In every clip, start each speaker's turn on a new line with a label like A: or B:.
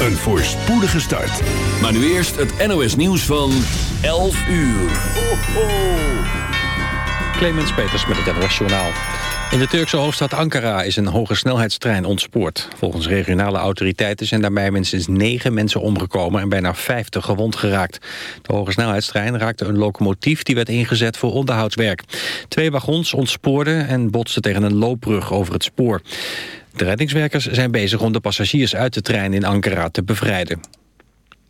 A: een voorspoedige start.
B: Maar nu eerst het NOS nieuws van 11 uur. Ho.
C: Clemens Peters met het NOS Journaal. In de Turkse hoofdstad Ankara is een hoge snelheidstrein ontspoord. Volgens regionale autoriteiten zijn daarbij minstens negen mensen omgekomen... en bijna 50 gewond geraakt. De hoge snelheidstrein raakte een locomotief die werd ingezet voor onderhoudswerk. Twee wagons ontspoorden en botsten tegen een loopbrug over het spoor. De reddingswerkers zijn bezig om de passagiers uit de trein in Ankara te bevrijden.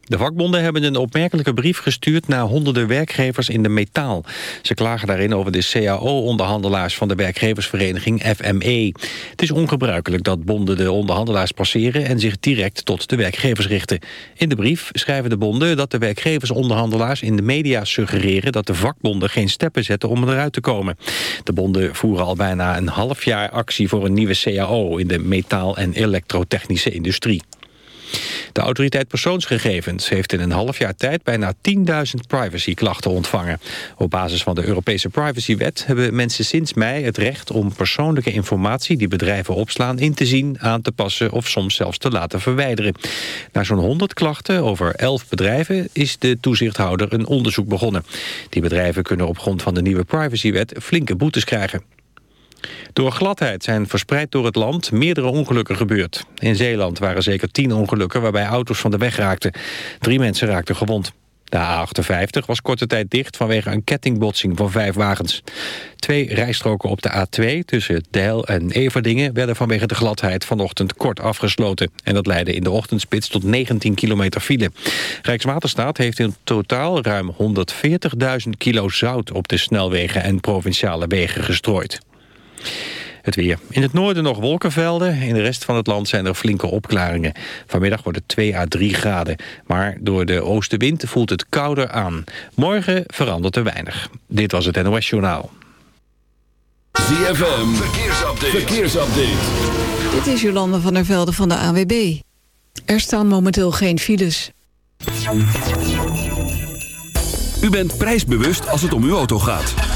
C: De vakbonden hebben een opmerkelijke brief gestuurd naar honderden werkgevers in de metaal. Ze klagen daarin over de CAO-onderhandelaars van de werkgeversvereniging FME. Het is ongebruikelijk dat bonden de onderhandelaars passeren en zich direct tot de werkgevers richten. In de brief schrijven de bonden dat de werkgeversonderhandelaars in de media suggereren dat de vakbonden geen steppen zetten om eruit te komen. De bonden voeren al bijna een half jaar actie voor een nieuwe CAO in de metaal- en elektrotechnische industrie. De autoriteit persoonsgegevens heeft in een half jaar tijd bijna 10.000 privacyklachten ontvangen. Op basis van de Europese privacywet hebben mensen sinds mei het recht om persoonlijke informatie die bedrijven opslaan in te zien, aan te passen of soms zelfs te laten verwijderen. Na zo'n 100 klachten over 11 bedrijven is de toezichthouder een onderzoek begonnen. Die bedrijven kunnen op grond van de nieuwe privacywet flinke boetes krijgen. Door gladheid zijn verspreid door het land meerdere ongelukken gebeurd. In Zeeland waren zeker tien ongelukken waarbij auto's van de weg raakten. Drie mensen raakten gewond. De A58 was korte tijd dicht vanwege een kettingbotsing van vijf wagens. Twee rijstroken op de A2 tussen Deil en Everdingen... werden vanwege de gladheid vanochtend kort afgesloten. En dat leidde in de ochtendspits tot 19 kilometer file. Rijkswaterstaat heeft in totaal ruim 140.000 kilo zout... op de snelwegen en provinciale wegen gestrooid. Het weer. In het noorden nog wolkenvelden. In de rest van het land zijn er flinke opklaringen. Vanmiddag wordt het 2 à 3 graden. Maar door de oostenwind voelt het kouder aan. Morgen verandert er weinig. Dit was het NOS Journaal.
B: ZFM. Verkeersupdate. Verkeersupdate.
D: Dit is Jolande van der Velde van de AWB. Er staan momenteel geen files.
B: U bent prijsbewust als het om uw auto gaat.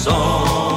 E: Song,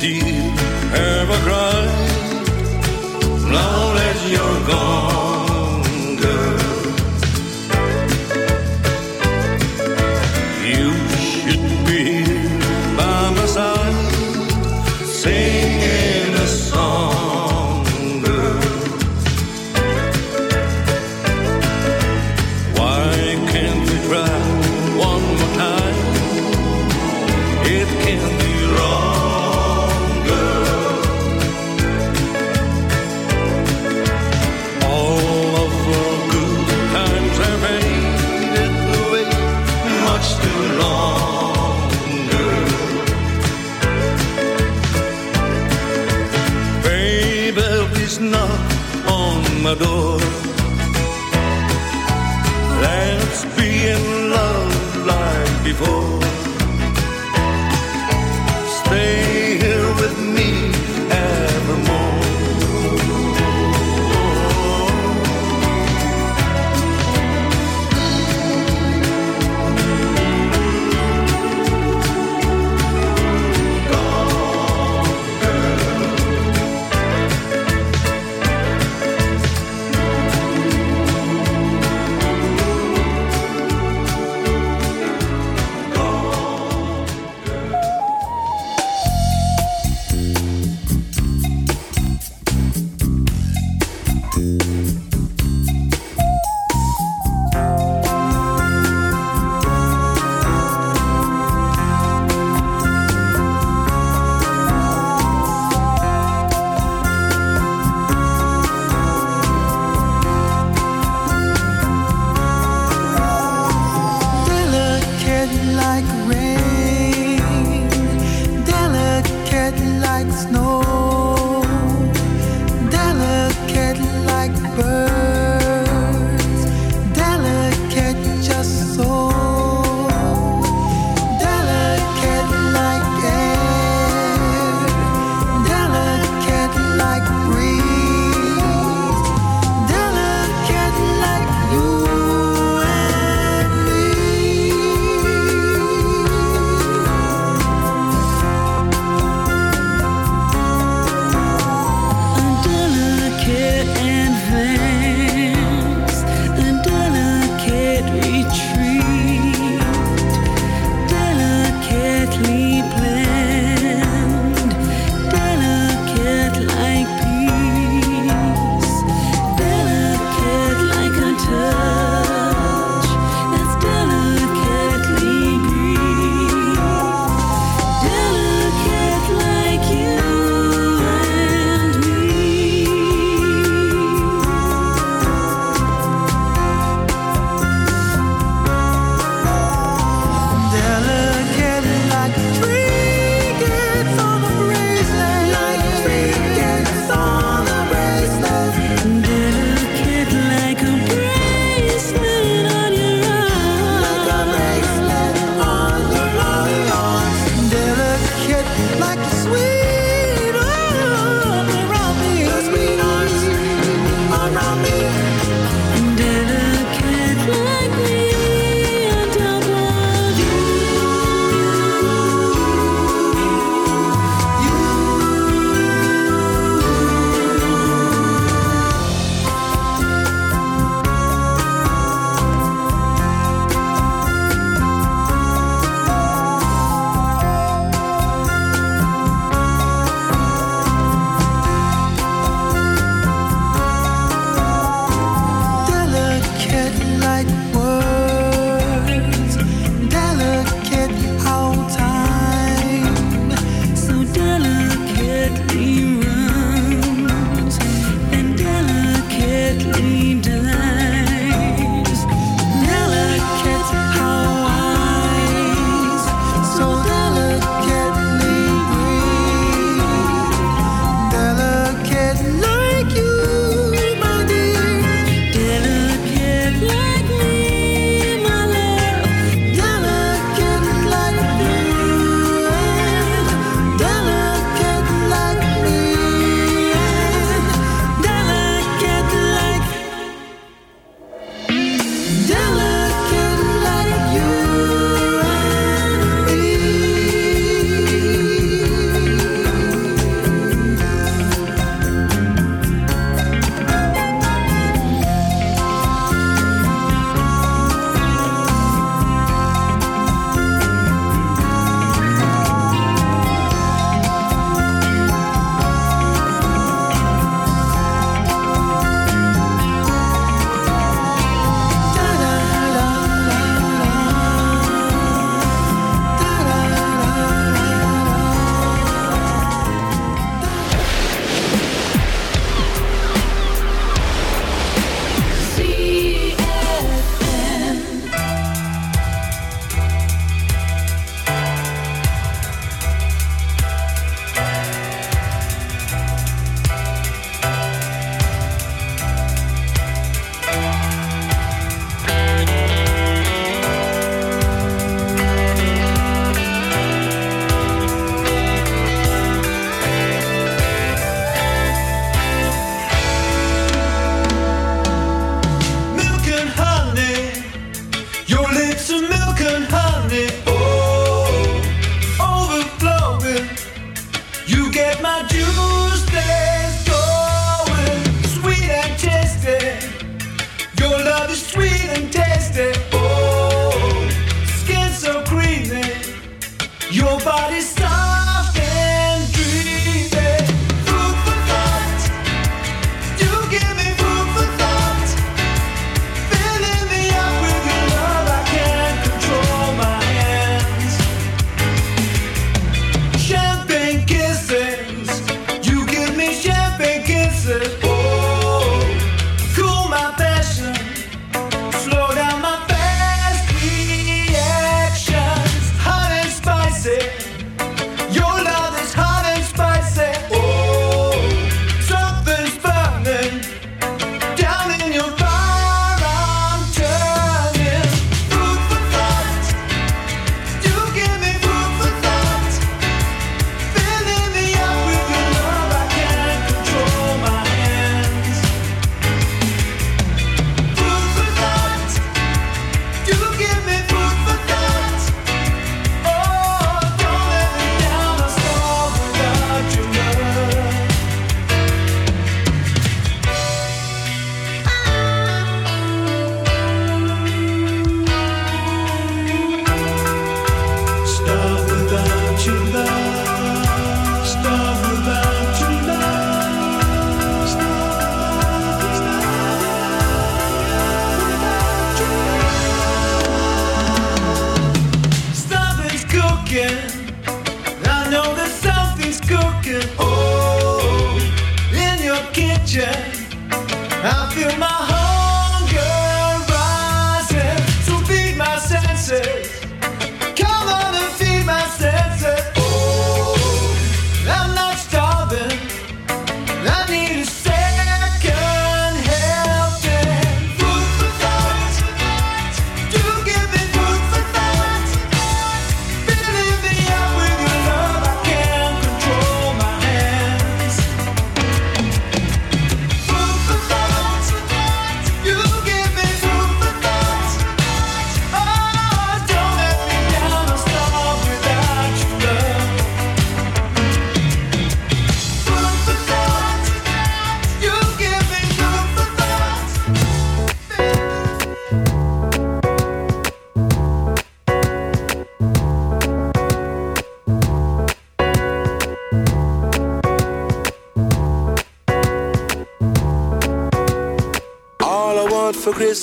E: Many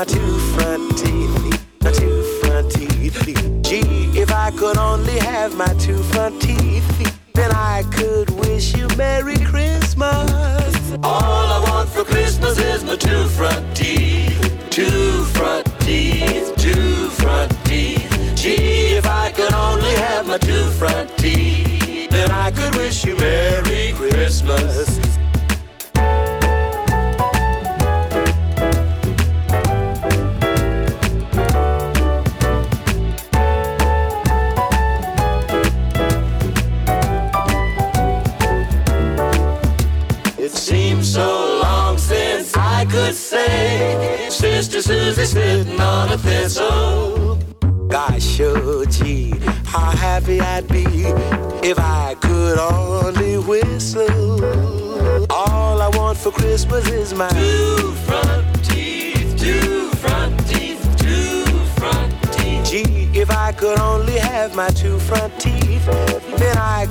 F: my two front teeth, my two front teeth. Gee, if I could only have my two front teeth.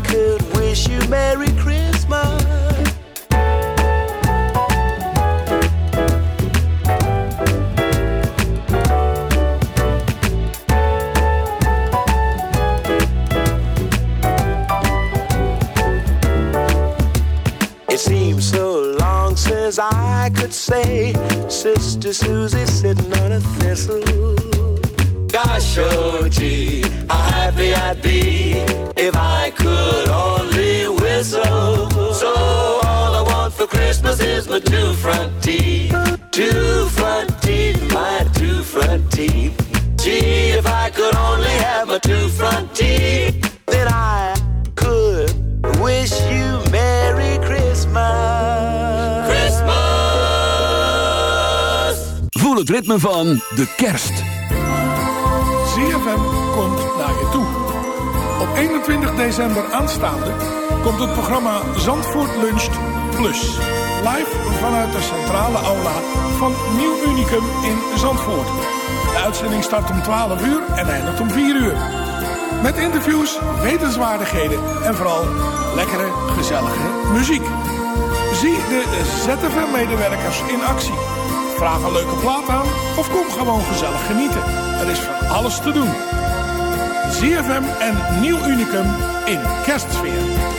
F: could wish you Merry Christmas.
E: It seems so long since I could say, Sister Susie
B: van de kerst.
G: ZFM komt naar je toe. Op 21 december aanstaande komt het programma Zandvoort Luncht Plus. Live vanuit de centrale aula van Nieuw Unicum in Zandvoort. De uitzending start om 12 uur en eindigt om 4 uur. Met interviews, wetenswaardigheden en vooral lekkere, gezellige muziek. Zie de ZFM-medewerkers in actie Vraag een leuke plaat aan of kom gewoon gezellig genieten. Er is van alles te doen. ZFM en Nieuw Unicum in kerstsfeer.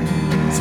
H: and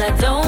I: I don't